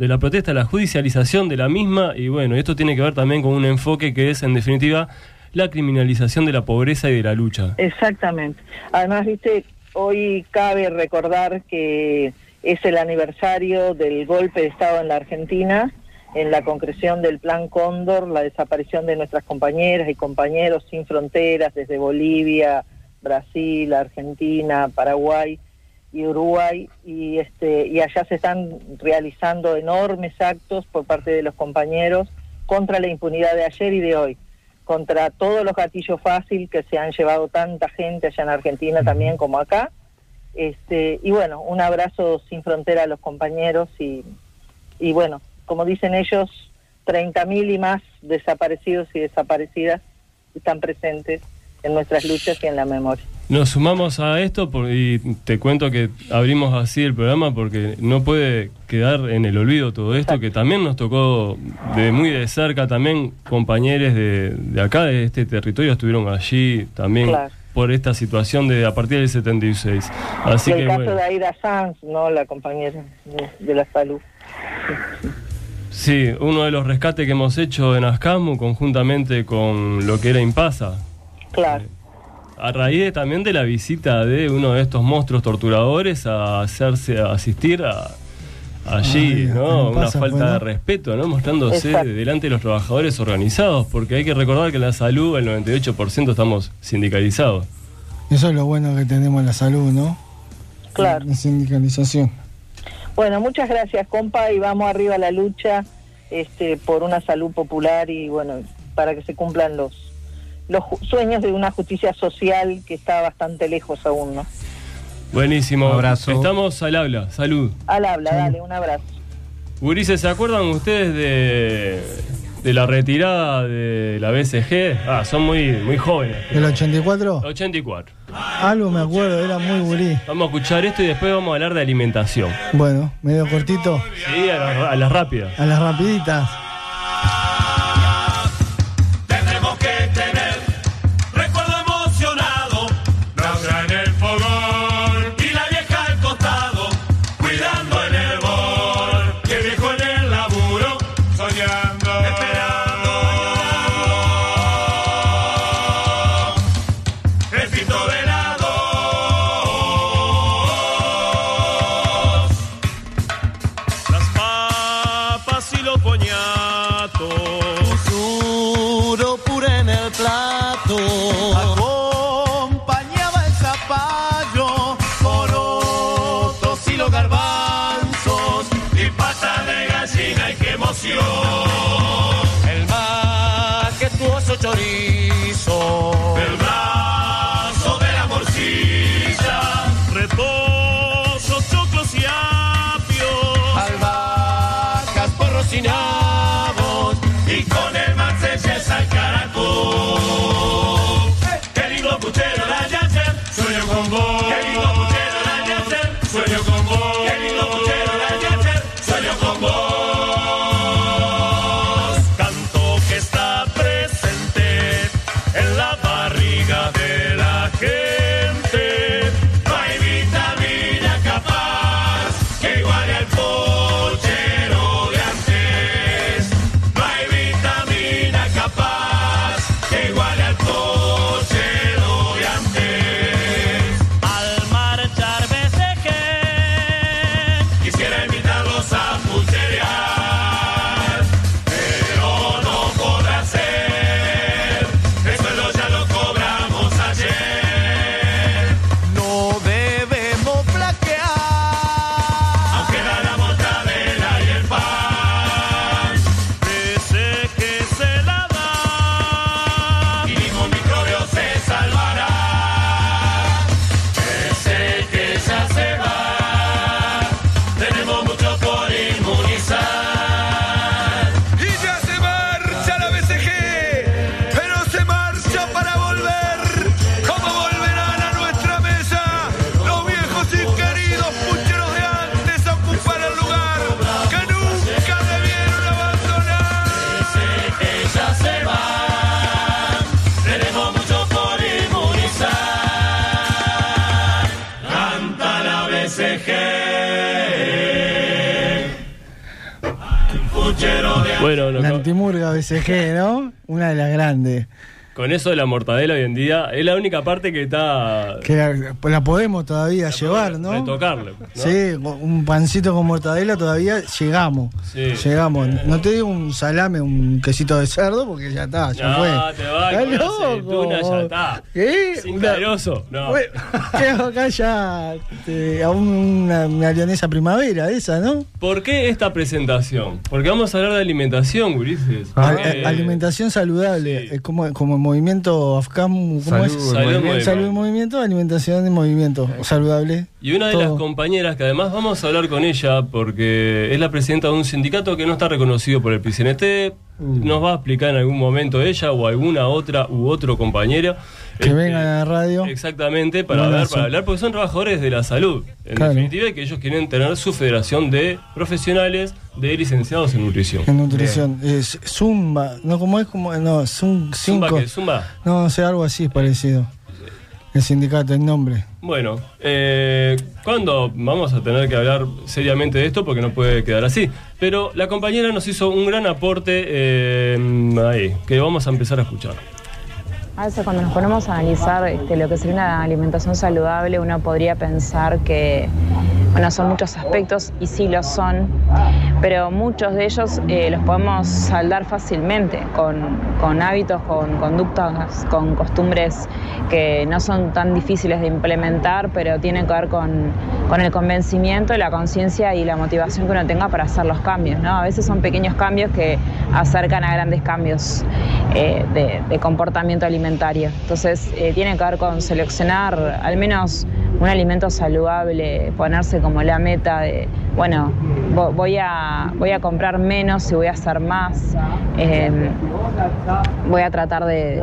de la protesta, la judicialización de la misma y bueno, esto tiene que ver también con un enfoque que es en definitiva la criminalización de la pobreza y de la lucha. Exactamente. Además, viste, hoy cabe recordar que es el aniversario del golpe de Estado en la Argentina, en la concreción del Plan Cóndor, la desaparición de nuestras compañeras y compañeros sin fronteras desde Bolivia, Brasil, Argentina, Paraguay y Uruguay y este y allá se están realizando enormes actos por parte de los compañeros contra la impunidad de ayer y de hoy contra todos los gatillos fáciles que se han llevado tanta gente allá en Argentina también como acá. Este, y bueno, un abrazo sin frontera a los compañeros y, y bueno, como dicen ellos, 30.000 y más desaparecidos y desaparecidas están presentes en nuestras luchas y en la memoria. Nos sumamos a esto por- y te cuento que abrimos así el programa porque no puede quedar en el olvido todo esto, que también nos tocó de muy de cerca, también compañeros de, de acá, de este territorio, estuvieron allí también Claro. por esta situación de a partir del 76. Así y que el caso bueno, de Aida Sanz, ¿no? La compañera de, de la salud. sí, uno de los rescates que hemos hecho en Ascamu conjuntamente con lo que era Impasa, Claro. A raíz de- también de la visita de uno de estos monstruos torturadores a hacerse a asistir a, allí, ¿no? Una falta pues, de respeto, ¿no? Mostrándose Exacto. delante de los trabajadores organizados, porque hay que recordar que en la salud el 98% estamos sindicalizados. Eso es lo bueno que tenemos en la salud, ¿no? Claro. La sindicalización. Bueno, muchas gracias, compa, y vamos arriba a la lucha este, por una salud popular y bueno, para que se cumplan los los sueños de una justicia social que está bastante lejos aún, ¿no? Buenísimo. Un abrazo. Estamos al habla. Salud. Al habla, dale, un abrazo. Gurises, ¿se acuerdan ustedes de, de la retirada de la BCG? Ah, son muy, muy jóvenes. ¿El 84? 84. Algo me acuerdo, era muy gurí. Vamos a escuchar esto y después vamos a hablar de alimentación. Bueno, medio cortito. Sí, a la, a la rápida. A las rapiditas. Antimurga BCG, ¿no? Una de las grandes. Con eso de la mortadela hoy en día es la única parte que está. Que la, la podemos todavía llevar, ¿no? Retocarle. ¿no? Sí, un pancito con mortadela todavía llegamos. Sí. Llegamos. No te digo un salame, un quesito de cerdo, porque ya está, ya No, fue. te va Está loco. aceituna, ya está. ¿Qué? Sin Una-. No. Bueno, acá ya este, a un- una, una leonesa primavera esa, ¿no? ¿Por qué esta presentación? Porque vamos a hablar de alimentación, Gurises. A- Porque- a- alimentación saludable, sí. es como, como movimiento AFCAM, ¿cómo Salud, es? Salud en movimiento. Salud en movimiento, alimentación en movimiento, saludable. Y una de las compañeras que además vamos a hablar con ella porque es la presidenta de un sindicato que no está reconocido por el PCNT. Mm. Nos va a explicar en algún momento ella o alguna otra u otro compañero. Que Este, vengan a la radio. Exactamente, para hablar, para hablar, porque son trabajadores de la salud. En Claro. definitiva, que ellos quieren tener su federación de profesionales de licenciados en nutrición. En nutrición. Es Zumba, no, ¿cómo es? Como, no, Zum, Zumba, cinco. que Zumba. No, o sea, algo así es parecido. El sindicato, el nombre. Bueno, eh, ¿cuándo vamos a tener que hablar seriamente de esto? Porque no puede quedar así. Pero la compañera nos hizo un gran aporte eh, ahí, que vamos a empezar a escuchar. A veces cuando nos ponemos a analizar este, lo que sería una alimentación saludable, uno podría pensar que, bueno, son muchos aspectos y sí lo son, pero muchos de ellos eh, los podemos saldar fácilmente con, con hábitos, con conductas, con costumbres que no son tan difíciles de implementar, pero tienen que ver con, con el convencimiento, la conciencia y la motivación que uno tenga para hacer los cambios. ¿no? A veces son pequeños cambios que acercan a grandes cambios eh, de, de comportamiento alimentario. Entonces, eh, tiene que ver con seleccionar al menos un alimento saludable, ponerse como la meta de, bueno, vo- voy a, voy a comprar menos y voy a hacer más. Eh, voy a tratar de,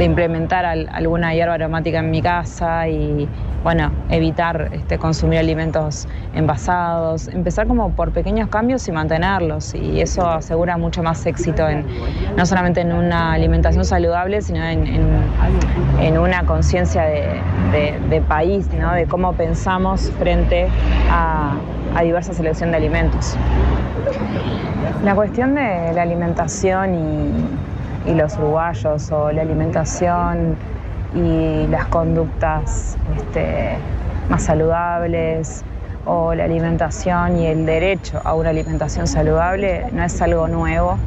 implementar al- alguna hierba aromática en mi casa y bueno, evitar este, consumir alimentos envasados, empezar como por pequeños cambios y mantenerlos y eso asegura mucho más éxito en no solamente en una alimentación saludable, sino en, en- una conciencia de, de- de país, ¿no? de cómo pensamos frente a, a diversa selección de alimentos. La cuestión de la alimentación y, y los uruguayos o la alimentación y las conductas este, más saludables o la alimentación y el derecho a una alimentación saludable no es algo nuevo,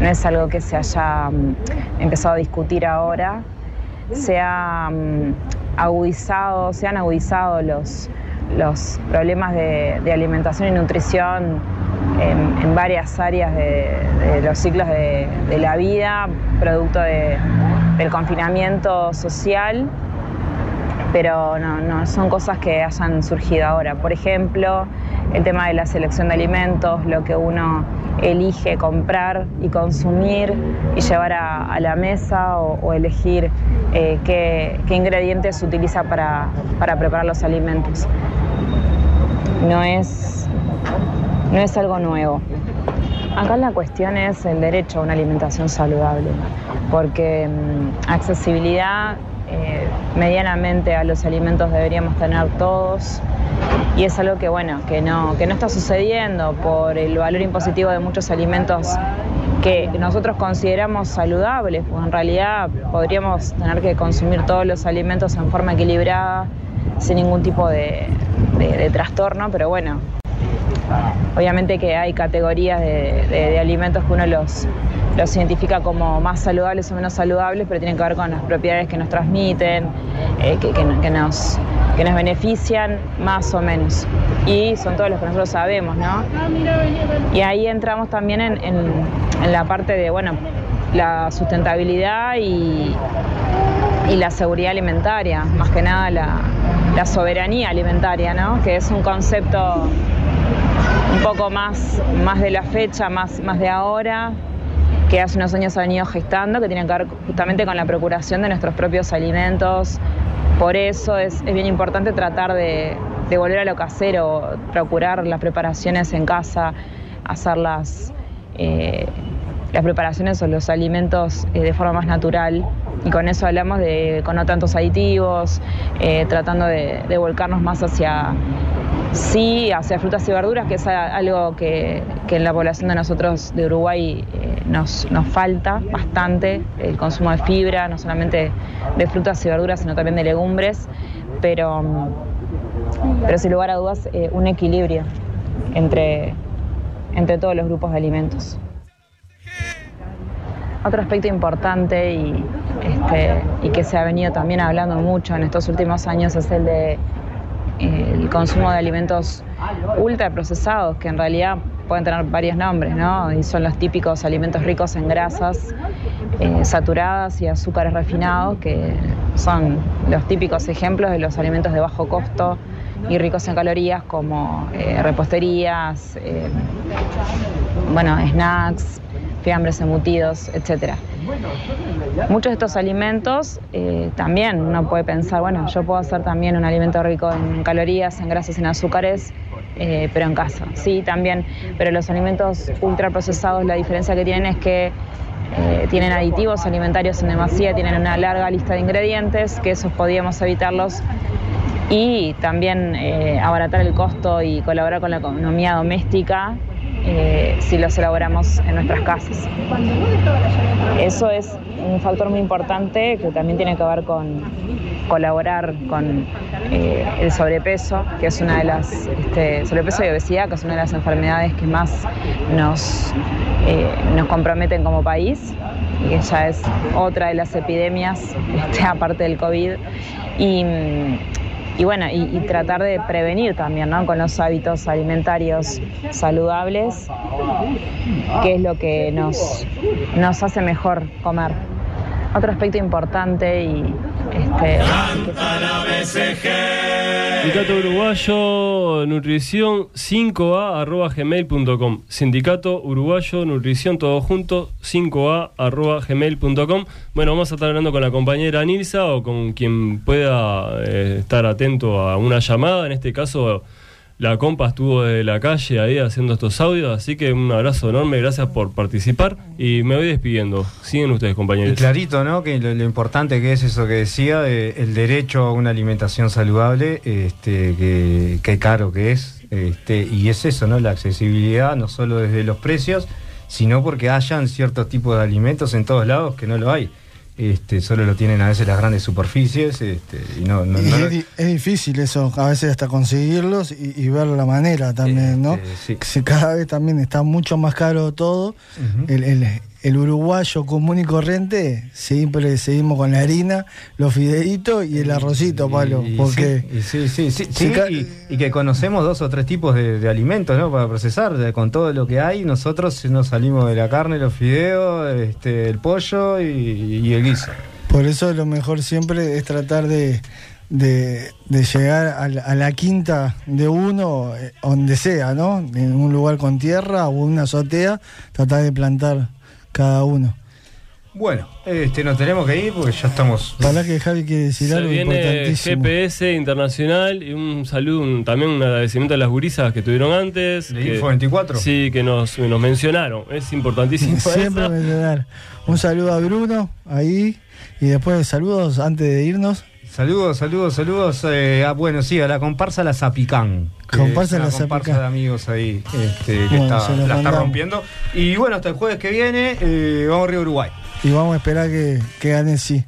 no es algo que se haya mm, empezado a discutir ahora, se ha mm, agudizado, se han agudizado los, los problemas de, alimentación y nutrición en, varias áreas de, de los ciclos de, de la vida, producto de- del confinamiento social, pero no, no son cosas que hayan surgido ahora. Por ejemplo, el tema de la selección de alimentos, lo que uno elige comprar y consumir y llevar a, la mesa o, elegir eh, qué, qué ingredientes utiliza para, para preparar los alimentos. No es, no es algo nuevo. Acá la cuestión es el derecho a una alimentación saludable, porque mm, accesibilidad eh, medianamente a los alimentos deberíamos tener todos y es algo que bueno que no que no está sucediendo por el valor impositivo de muchos alimentos que nosotros consideramos saludables, porque en realidad podríamos tener que consumir todos los alimentos en forma equilibrada sin ningún tipo de, trastorno, pero bueno, Obviamente que hay categorías de, alimentos que uno los, los identifica como más saludables o menos saludables, pero tienen que ver con las propiedades que nos transmiten, eh, que, nos, que nos benefician más o menos. Y son todos los que nosotros sabemos, ¿no? Y ahí entramos también en, en- en la parte de, bueno, la sustentabilidad y, y la seguridad alimentaria, más que nada la, la soberanía alimentaria, ¿no? Que es un concepto un poco más, más de la fecha, más, más de ahora, que hace unos años ha venido gestando, que tiene que ver justamente con la procuración de nuestros propios alimentos. Por eso es, es bien importante tratar de, de volver a lo casero, procurar las preparaciones en casa, hacerlas, eh, las preparaciones o los alimentos eh, de forma más natural. Y con eso hablamos de con no tantos aditivos, eh, tratando de, volcarnos más hacia, sí, hacia frutas y verduras, que es algo que, que en la población de nosotros de Uruguay eh, nos, nos falta bastante, el consumo de fibra, no solamente de frutas y verduras, sino también de legumbres, pero, mm, pero sin lugar a dudas un equilibrio entre, entre todos los grupos de alimentos. Otro aspecto importante y, este, y que se ha venido también hablando mucho en estos últimos años es el de eh, el consumo de alimentos ultraprocesados, que en realidad pueden tener varios nombres, ¿no? Y son los típicos alimentos ricos en grasas eh, saturadas y azúcares refinados, que son los típicos ejemplos de los alimentos de bajo costo y ricos en calorías, como eh, reposterías, bueno, snacks, fiambres embutidos, etcétera. Muchos de estos alimentos eh, también uno puede pensar, bueno, yo puedo hacer también un alimento rico en calorías, en grasas, en azúcares, eh, pero en casa. Sí, también, pero los alimentos ultraprocesados, la diferencia que tienen es que eh, tienen aditivos alimentarios en demasía, tienen una larga lista de ingredientes, que esos podíamos evitarlos y también eh, abaratar el costo y colaborar con la economía doméstica eh, si los elaboramos en nuestras casas. Eso es un factor muy importante que también tiene que ver con colaborar con eh, el sobrepeso, que es una de las, este, sobrepeso y obesidad, que es una de las enfermedades que más nos, eh, nos comprometen como país, que ya es otra de las epidemias, este, aparte del COVID. Y, y bueno, y, tratar de prevenir también, ¿no? Con los hábitos alimentarios saludables, que es lo que nos, nos hace mejor comer. Otro aspecto importante y este, Sindicato Uruguayo Nutrición 5A arroba gmail.com. Sindicato Uruguayo Nutrición todo junto 5A arroba gmail.com. Bueno, vamos a estar hablando con la compañera Nilsa o con quien pueda eh, estar atento a una llamada. En este caso, la compa estuvo de la calle ahí haciendo estos audios. Así que un abrazo enorme, gracias por participar. Y me voy despidiendo. Siguen ustedes, Y compañeros. clarito, ¿no? Que lo, lo importante que es eso que decía, de el derecho a una alimentación saludable, este, que, que caro que es, este, y es eso, ¿no? La accesibilidad, no solo desde los precios, sino porque hayan ciertos tipos de alimentos en todos lados que no lo hay. Este, solo lo tienen a veces las grandes superficies, este, y no, no- Y no- es, di- es difícil eso, a veces hasta conseguirlos y, y ver la manera también, ¿no? Sí. Se- cada vez también está mucho más caro todo. El, el- el uruguayo común y corriente, siempre seguimos con la harina, los fideitos y el arrocito, Pablo. Y- y porque sí, sí, sí, y, y que conocemos dos o tres tipos de, de alimentos ¿no? para procesar. con todo lo que hay, nosotros nos salimos de la carne, los fideos, este, el pollo y, y el guiso. por eso lo mejor siempre es tratar de, de, de llegar a la, a la quinta de uno, eh, donde sea, ¿no? En un lugar con tierra o una azotea, tratar de plantar cada uno. Bueno, este, nos tenemos que ir porque ya estamos. Para que Javi quiere decir Se algo viene importantísimo. GPS internacional y un saludo, un- también un agradecimiento a las gurisas que estuvieron antes. ¿De que- Info 24? Sí, que nos, nos mencionaron. Es importantísimo. Siempre mencionar. Un saludo a Bruno ahí y después saludos antes de irnos. Saludos, saludos, saludos. eh, ah, bueno, sí, a la comparsa La Zapicán. Comparsa La comparsa Zapicán. de amigos ahí este, que Bueno, está- la está rompiendo. Y bueno, hasta el jueves que viene eh, vamos a Río Uruguay. Y vamos a esperar que, que gane sí.